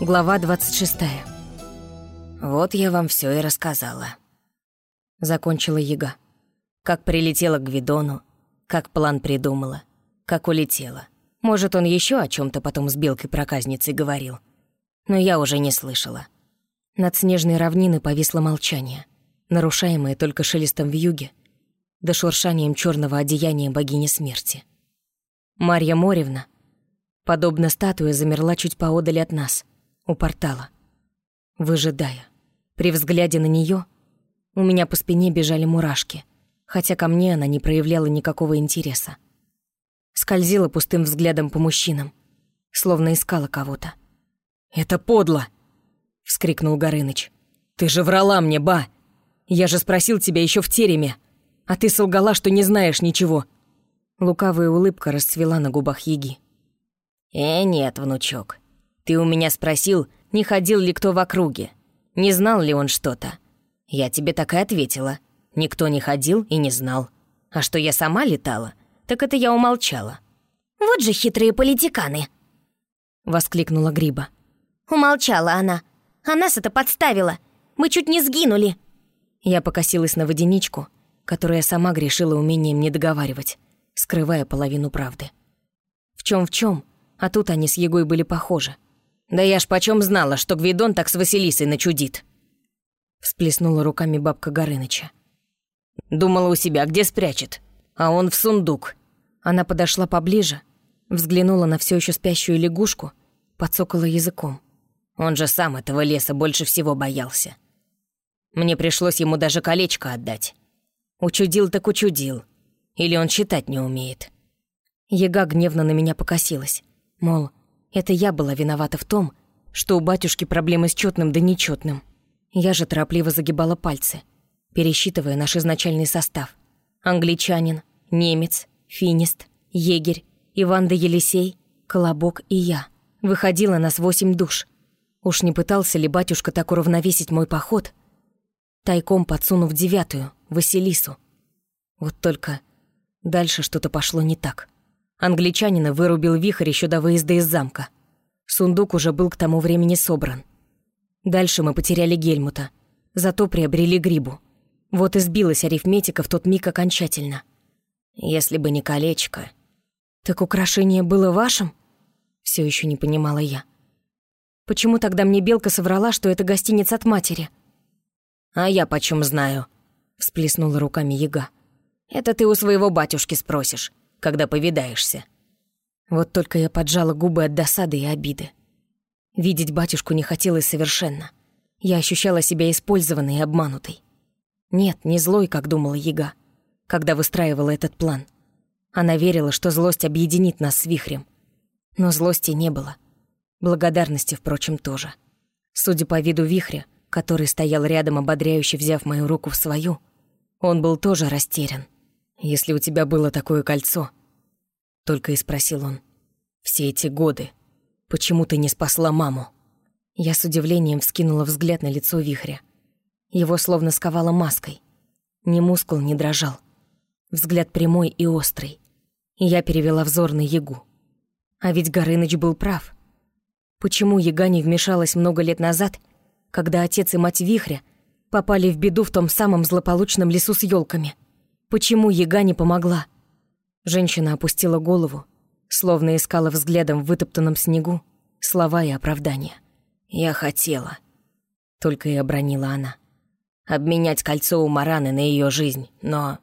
Глава 26. «Вот я вам все и рассказала», — закончила Яга. Как прилетела к Гвидону, как план придумала, как улетела. Может, он еще о чем то потом с белкой-проказницей говорил. Но я уже не слышала. Над снежной равниной повисло молчание, нарушаемое только шелестом в юге, да шуршанием черного одеяния богини смерти. Марья Моревна, подобно статуе, замерла чуть поодаль от нас — у портала, выжидая. При взгляде на нее у меня по спине бежали мурашки, хотя ко мне она не проявляла никакого интереса. Скользила пустым взглядом по мужчинам, словно искала кого-то. «Это подло!» — вскрикнул Горыныч. «Ты же врала мне, ба! Я же спросил тебя еще в тереме, а ты солгала, что не знаешь ничего!» Лукавая улыбка расцвела на губах Яги. «Э, нет, внучок, ты у меня спросил, не ходил ли кто в округе, не знал ли он что-то. Я тебе так и ответила. Никто не ходил и не знал. А что я сама летала, так это я умолчала. «Вот же хитрые политиканы!» — воскликнула Гриба. «Умолчала она. А нас это подставила. Мы чуть не сгинули». Я покосилась на водяничку, которая сама грешила умением не договаривать, скрывая половину правды. В чем в чем, а тут они с Егой были похожи. «Да я ж почем знала, что Гвидон так с Василисой начудит?» Всплеснула руками бабка Горыныча. «Думала у себя, где спрячет, а он в сундук». Она подошла поближе, взглянула на все еще спящую лягушку, подсокала языком. Он же сам этого леса больше всего боялся. Мне пришлось ему даже колечко отдать. Учудил так учудил. Или он читать не умеет. Яга гневно на меня покосилась. Мол, это я была виновата в том, что у батюшки проблемы с четным да нечетным. Я же торопливо загибала пальцы, пересчитывая наш изначальный состав. Англичанин, немец, финист, егерь, Иван да Елисей, Колобок и я. Выходило нас восемь душ. Уж не пытался ли батюшка так уравновесить мой поход, тайком подсунув девятую, Василису. Вот только дальше что-то пошло не так. Англичанина вырубил вихрь еще до выезда из замка. Сундук уже был к тому времени собран. Дальше мы потеряли Гельмута, зато приобрели Грибу. Вот и сбилась арифметика в тот миг окончательно. Если бы не колечко... Так украшение было вашим? Все еще не понимала я. Почему тогда мне Белка соврала, что это гостиница от матери? А я почем знаю? Всплеснула руками яга. Это ты у своего батюшки спросишь когда повидаешься». Вот только я поджала губы от досады и обиды. Видеть батюшку не хотелось совершенно. Я ощущала себя использованной и обманутой. Нет, не злой, как думала Яга, когда выстраивала этот план. Она верила, что злость объединит нас с вихрем. Но злости не было. Благодарности, впрочем, тоже. Судя по виду вихря, который стоял рядом, ободряюще взяв мою руку в свою, он был тоже растерян. «Если у тебя было такое кольцо...» Только и спросил он. «Все эти годы. Почему ты не спасла маму?» Я с удивлением вскинула взгляд на лицо вихря. Его словно сковало маской. Ни мускул не дрожал. Взгляд прямой и острый. И я перевела взор на Ягу. А ведь Горыныч был прав. Почему Яга не вмешалась много лет назад, когда отец и мать Вихря попали в беду в том самом злополучном лесу с елками? Почему яга не помогла? Женщина опустила голову, словно искала взглядом в вытоптанном снегу слова и оправдания. «Я хотела», — только и обронила она. «Обменять кольцо у Мараны на ее жизнь, но...»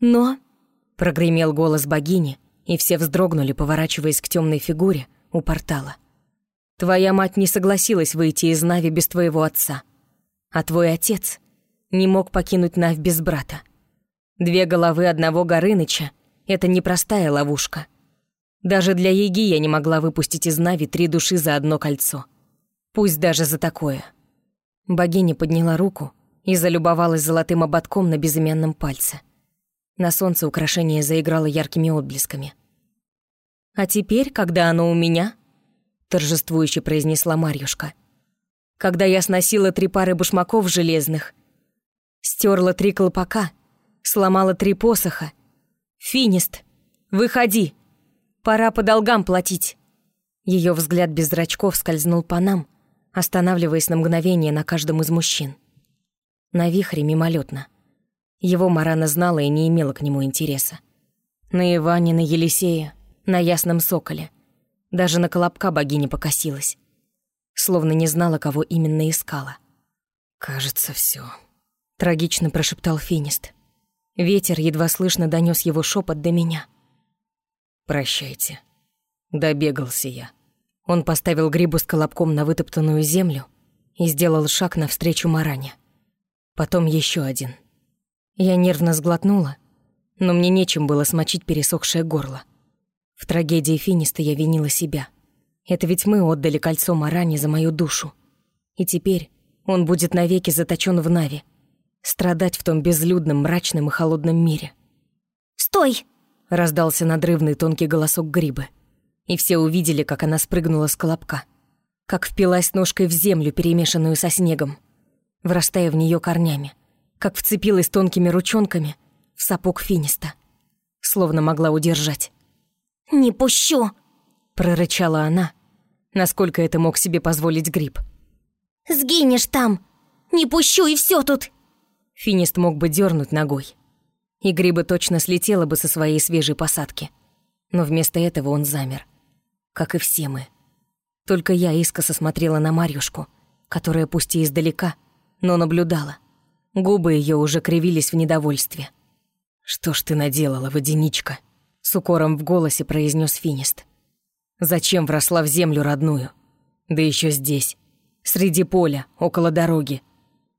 «Но...» — прогремел голос богини, и все вздрогнули, поворачиваясь к темной фигуре у портала. «Твоя мать не согласилась выйти из Нави без твоего отца, а твой отец не мог покинуть Навь без брата. Две головы одного Горыныча — это непростая ловушка. Даже для Еги я не могла выпустить из Нави три души за одно кольцо. Пусть даже за такое. Богиня подняла руку и залюбовалась золотым ободком на безымянном пальце. На солнце украшение заиграло яркими отблесками. «А теперь, когда оно у меня...» — торжествующе произнесла Марьюшка. «Когда я сносила три пары башмаков железных, стерла три колпака — сломала три посоха. «Финист, выходи! Пора по долгам платить!» Ее взгляд без зрачков скользнул по нам, останавливаясь на мгновение на каждом из мужчин. На вихре мимолетно. Его Марана знала и не имела к нему интереса. На Иване, на Елисея, на Ясном Соколе. Даже на Колобка богиня покосилась. Словно не знала, кого именно искала. «Кажется, все. трагично прошептал Финист. Ветер едва слышно донес его шепот до меня. «Прощайте. Добегался я». Он поставил грибу с колобком на вытоптанную землю и сделал шаг навстречу Маране. Потом еще один. Я нервно сглотнула, но мне нечем было смочить пересохшее горло. В трагедии Финиста я винила себя. Это ведь мы отдали кольцо Маране за мою душу. И теперь он будет навеки заточен в Нави, страдать в том безлюдном, мрачном и холодном мире. «Стой!» — раздался надрывный тонкий голосок Грибы. И все увидели, как она спрыгнула с колобка, как впилась ножкой в землю, перемешанную со снегом, врастая в нее корнями, как вцепилась тонкими ручонками в сапог финиста, словно могла удержать. «Не пущу!» — прорычала она, насколько это мог себе позволить Гриб. «Сгинешь там! Не пущу, и все тут!» Финист мог бы дернуть ногой, и Гриба точно слетела бы со своей свежей посадки. Но вместо этого он замер, как и все мы. Только я искоса смотрела на Марьюшку, которая пусть и издалека, но наблюдала. Губы ее уже кривились в недовольстве. «Что ж ты наделала, водяничка?» С укором в голосе произнес Финист. «Зачем вросла в землю родную? Да еще здесь, среди поля, около дороги».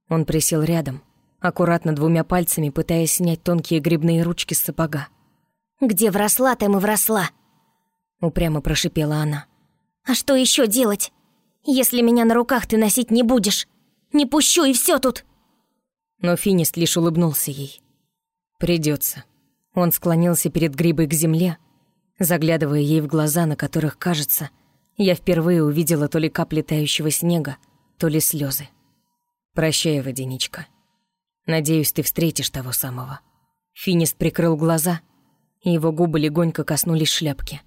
Он присел рядом, аккуратно двумя пальцами пытаясь снять тонкие грибные ручки с сапога. «Где вросла, там и вросла», — упрямо прошипела она. «А что еще делать, если меня на руках ты носить не будешь? Не пущу, и все тут!» Но Финист лишь улыбнулся ей. Придется. Он склонился перед грибой к земле, заглядывая ей в глаза, на которых, кажется, я впервые увидела то ли капли тающего снега, то ли слезы. «Прощай, водяничка. Надеюсь, ты встретишь того самого». Финист прикрыл глаза, и его губы легонько коснулись шляпки.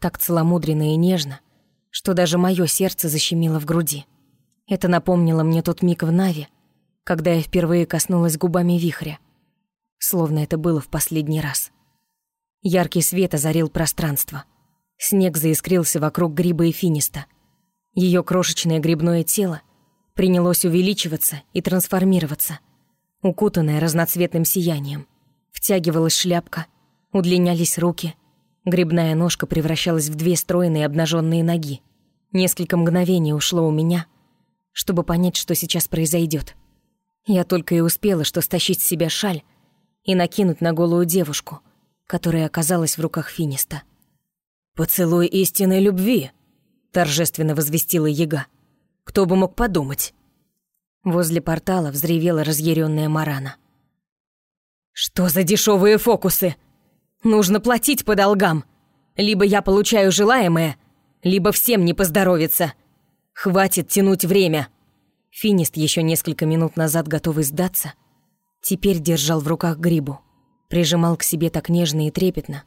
Так целомудренно и нежно, что даже мое сердце защемило в груди. Это напомнило мне тот миг в Нави, когда я впервые коснулась губами вихря. Словно это было в последний раз. Яркий свет озарил пространство. Снег заискрился вокруг гриба и финиста. Ее крошечное грибное тело принялось увеличиваться и трансформироваться, укутанное разноцветным сиянием. Втягивалась шляпка, удлинялись руки. Грибная ножка превращалась в две стройные обнаженные ноги. Несколько мгновений ушло у меня, чтобы понять, что сейчас произойдет. Я только и успела, что стащить с себя шаль и накинуть на голую девушку, которая оказалась в руках Финиста. «Поцелуй истинной любви», — торжественно возвестила яга. Кто бы мог подумать?» Возле портала взревела разъяренная Марана. «Что за дешевые фокусы? Нужно платить по долгам. Либо я получаю желаемое, либо всем не поздоровится. Хватит тянуть время». Финист, еще несколько минут назад готовый сдаться, теперь держал в руках грибу, прижимал к себе так нежно и трепетно,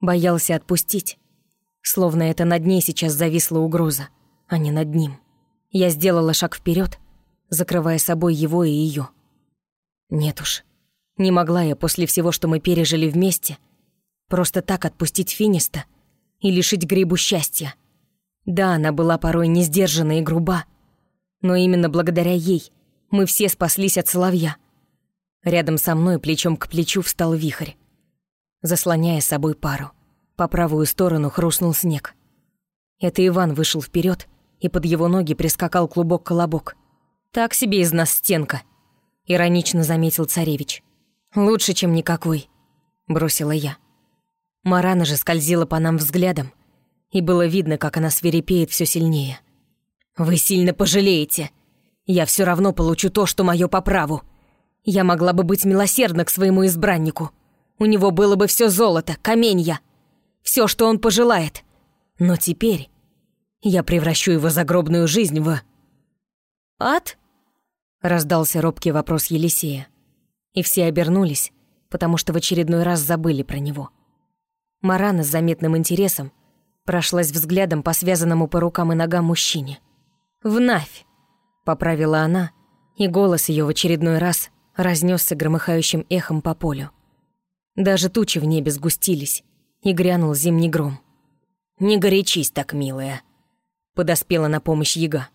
боялся отпустить, словно это над ней сейчас зависла угроза, а не над ним. Я сделала шаг вперед, закрывая собой его и ее. Нет уж, не могла я после всего, что мы пережили вместе, просто так отпустить Финиста и лишить Грибу счастья. Да, она была порой не сдержана и груба, но именно благодаря ей мы все спаслись от соловья. Рядом со мной плечом к плечу встал вихрь, заслоняя собой пару. По правую сторону хрустнул снег. Это Иван вышел вперед и под его ноги прискакал клубок-колобок. «Так себе из нас стенка», — иронично заметил царевич. «Лучше, чем никакой», — бросила я. Марана же скользила по нам взглядом, и было видно, как она свирепеет все сильнее. «Вы сильно пожалеете. Я все равно получу то, что мое по праву. Я могла бы быть милосердна к своему избраннику. У него было бы все золото, каменья, все, что он пожелает. Но теперь я превращу его загробную жизнь в... «Ад?» — раздался робкий вопрос Елисея. И все обернулись, потому что в очередной раз забыли про него. Марана с заметным интересом Прошлась взглядом по связанному по рукам и ногам мужчине. «В Навь!» — поправила она, и голос ее в очередной раз разнесся громыхающим эхом по полю. Даже тучи в небе сгустились, и грянул зимний гром. «Не горячись так, милая», — подоспела на помощь яга.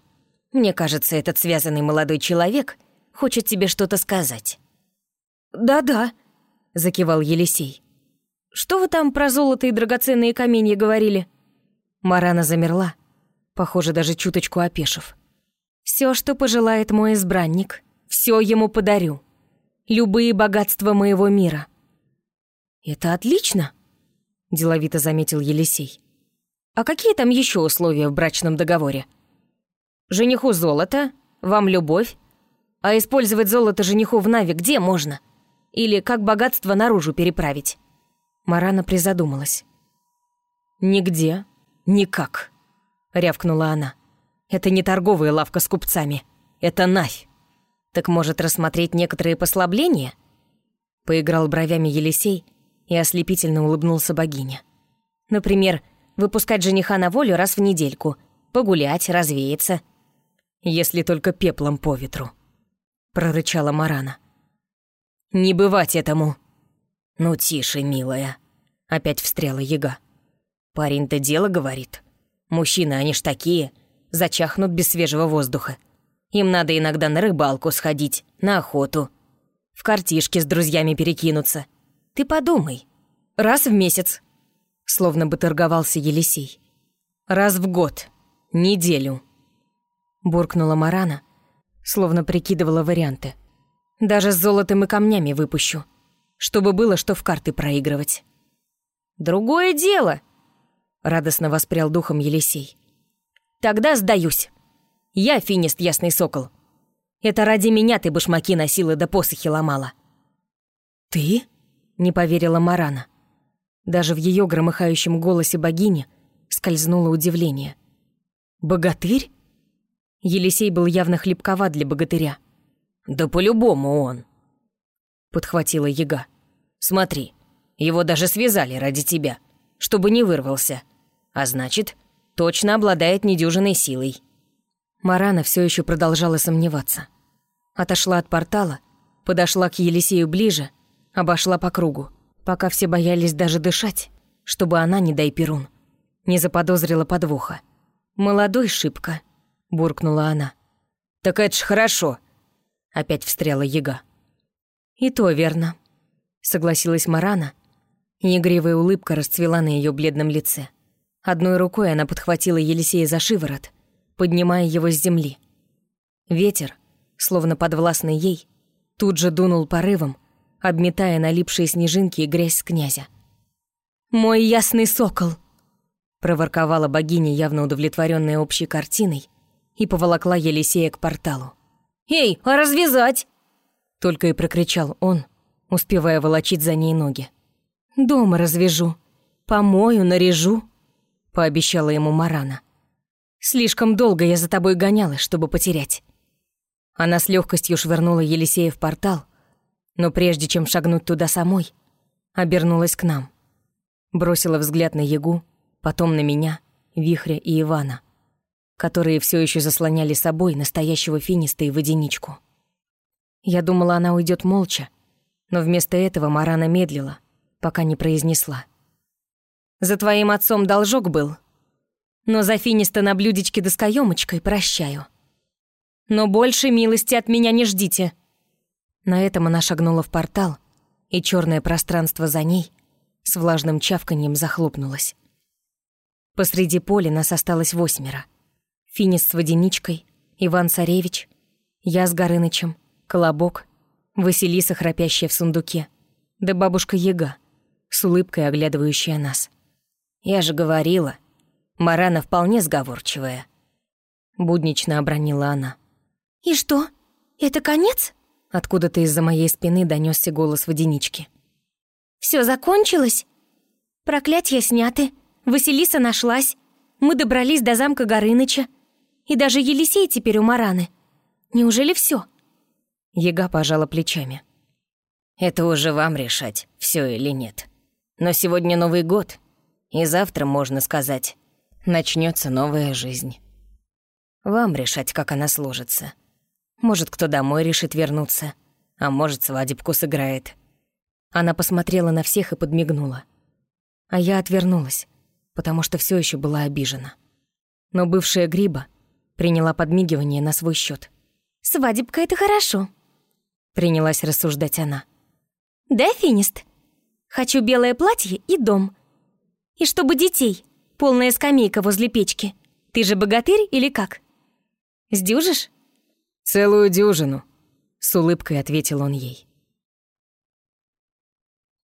«Мне кажется, этот связанный молодой человек хочет тебе что-то сказать». «Да-да», — закивал Елисей. «Что вы там про золото и драгоценные каменья говорили?» Марана замерла, похоже, даже чуточку опешив. Все, что пожелает мой избранник, все ему подарю. Любые богатства моего мира». «Это отлично», — деловито заметил Елисей. «А какие там еще условия в брачном договоре?» «Жениху золото, вам любовь, а использовать золото жениху в Нави где можно? Или как богатство наружу переправить?» Марана призадумалась. «Нигде, никак», — рявкнула она. «Это не торговая лавка с купцами, это Навь. Так может рассмотреть некоторые послабления?» Поиграл бровями Елисей, — и ослепительно улыбнулся богиня. Например, выпускать жениха на волю раз в недельку, погулять, развеяться. Если только пеплом по ветру, прорычала Марана. Не бывать этому. Ну тише, милая, опять встряла яга. Парень-то дело говорит. Мужчины, они ж такие, зачахнут без свежего воздуха. Им надо иногда на рыбалку сходить, на охоту, в картишки с друзьями перекинуться — ты подумай. Раз в месяц. Словно бы торговался Елисей. Раз в год. Неделю. Буркнула Марана, словно прикидывала варианты. Даже с золотом и камнями выпущу. Чтобы было что в карты проигрывать. «Другое дело!» Радостно воспрял духом Елисей. «Тогда сдаюсь. Я финист Ясный Сокол. Это ради меня ты башмаки носила да посохи ломала». «Ты?» не поверила Марана. Даже в ее громыхающем голосе богини скользнуло удивление. «Богатырь?» Елисей был явно хлебковат для богатыря. «Да по-любому он», — подхватила яга. «Смотри, его даже связали ради тебя, чтобы не вырвался. А значит, точно обладает недюжиной силой». Марана все еще продолжала сомневаться. Отошла от портала, подошла к Елисею ближе Обошла по кругу, пока все боялись даже дышать, чтобы она, не дай перун, не заподозрила подвоха. «Молодой шибко», — буркнула она. «Так это ж хорошо», — опять встряла яга. «И то верно», — согласилась Марана, игривая улыбка расцвела на ее бледном лице. Одной рукой она подхватила Елисея за шиворот, поднимая его с земли. Ветер, словно подвластный ей, тут же дунул порывом, обметая налипшие снежинки и грязь с князя. «Мой ясный сокол!» проворковала богиня, явно удовлетворенная общей картиной, и поволокла Елисея к порталу. «Эй, а развязать?» Только и прокричал он, успевая волочить за ней ноги. «Дома развяжу, помою, наряжу», — пообещала ему Марана. «Слишком долго я за тобой гонялась, чтобы потерять». Она с легкостью швырнула Елисея в портал, но прежде чем шагнуть туда самой, обернулась к нам. Бросила взгляд на Ягу, потом на меня, Вихря и Ивана, которые все еще заслоняли собой настоящего финиста и водяничку. Я думала, она уйдет молча, но вместо этого Марана медлила, пока не произнесла. «За твоим отцом должок был, но за финиста на блюдечке да с каёмочкой прощаю. Но больше милости от меня не ждите». На этом она шагнула в портал, и черное пространство за ней с влажным чавканьем захлопнулось. Посреди поля нас осталось восьмеро. Финис с водяничкой, Иван Царевич, я с Горынычем, Колобок, Василиса, храпящая в сундуке, да бабушка Яга, с улыбкой оглядывающая нас. «Я же говорила, Марана вполне сговорчивая», — буднично обронила она. «И что, это конец?» Откуда-то из-за моей спины донесся голос водянички. Все закончилось? Проклятья сняты, Василиса нашлась, мы добрались до замка Горыныча, и даже Елисей теперь у Мараны. Неужели все? Ега пожала плечами. Это уже вам решать, все или нет. Но сегодня Новый год, И завтра, можно сказать, начнется новая жизнь. Вам решать, как она сложится. Может, кто домой решит вернуться, а может, свадебку сыграет. Она посмотрела на всех и подмигнула. А я отвернулась, потому что все еще была обижена. Но бывшая Гриба приняла подмигивание на свой счет. «Свадебка — это хорошо», — принялась рассуждать она. «Да, Финист? Хочу белое платье и дом. И чтобы детей, полная скамейка возле печки. Ты же богатырь или как? Сдюжишь?» «Целую дюжину», — с улыбкой ответил он ей.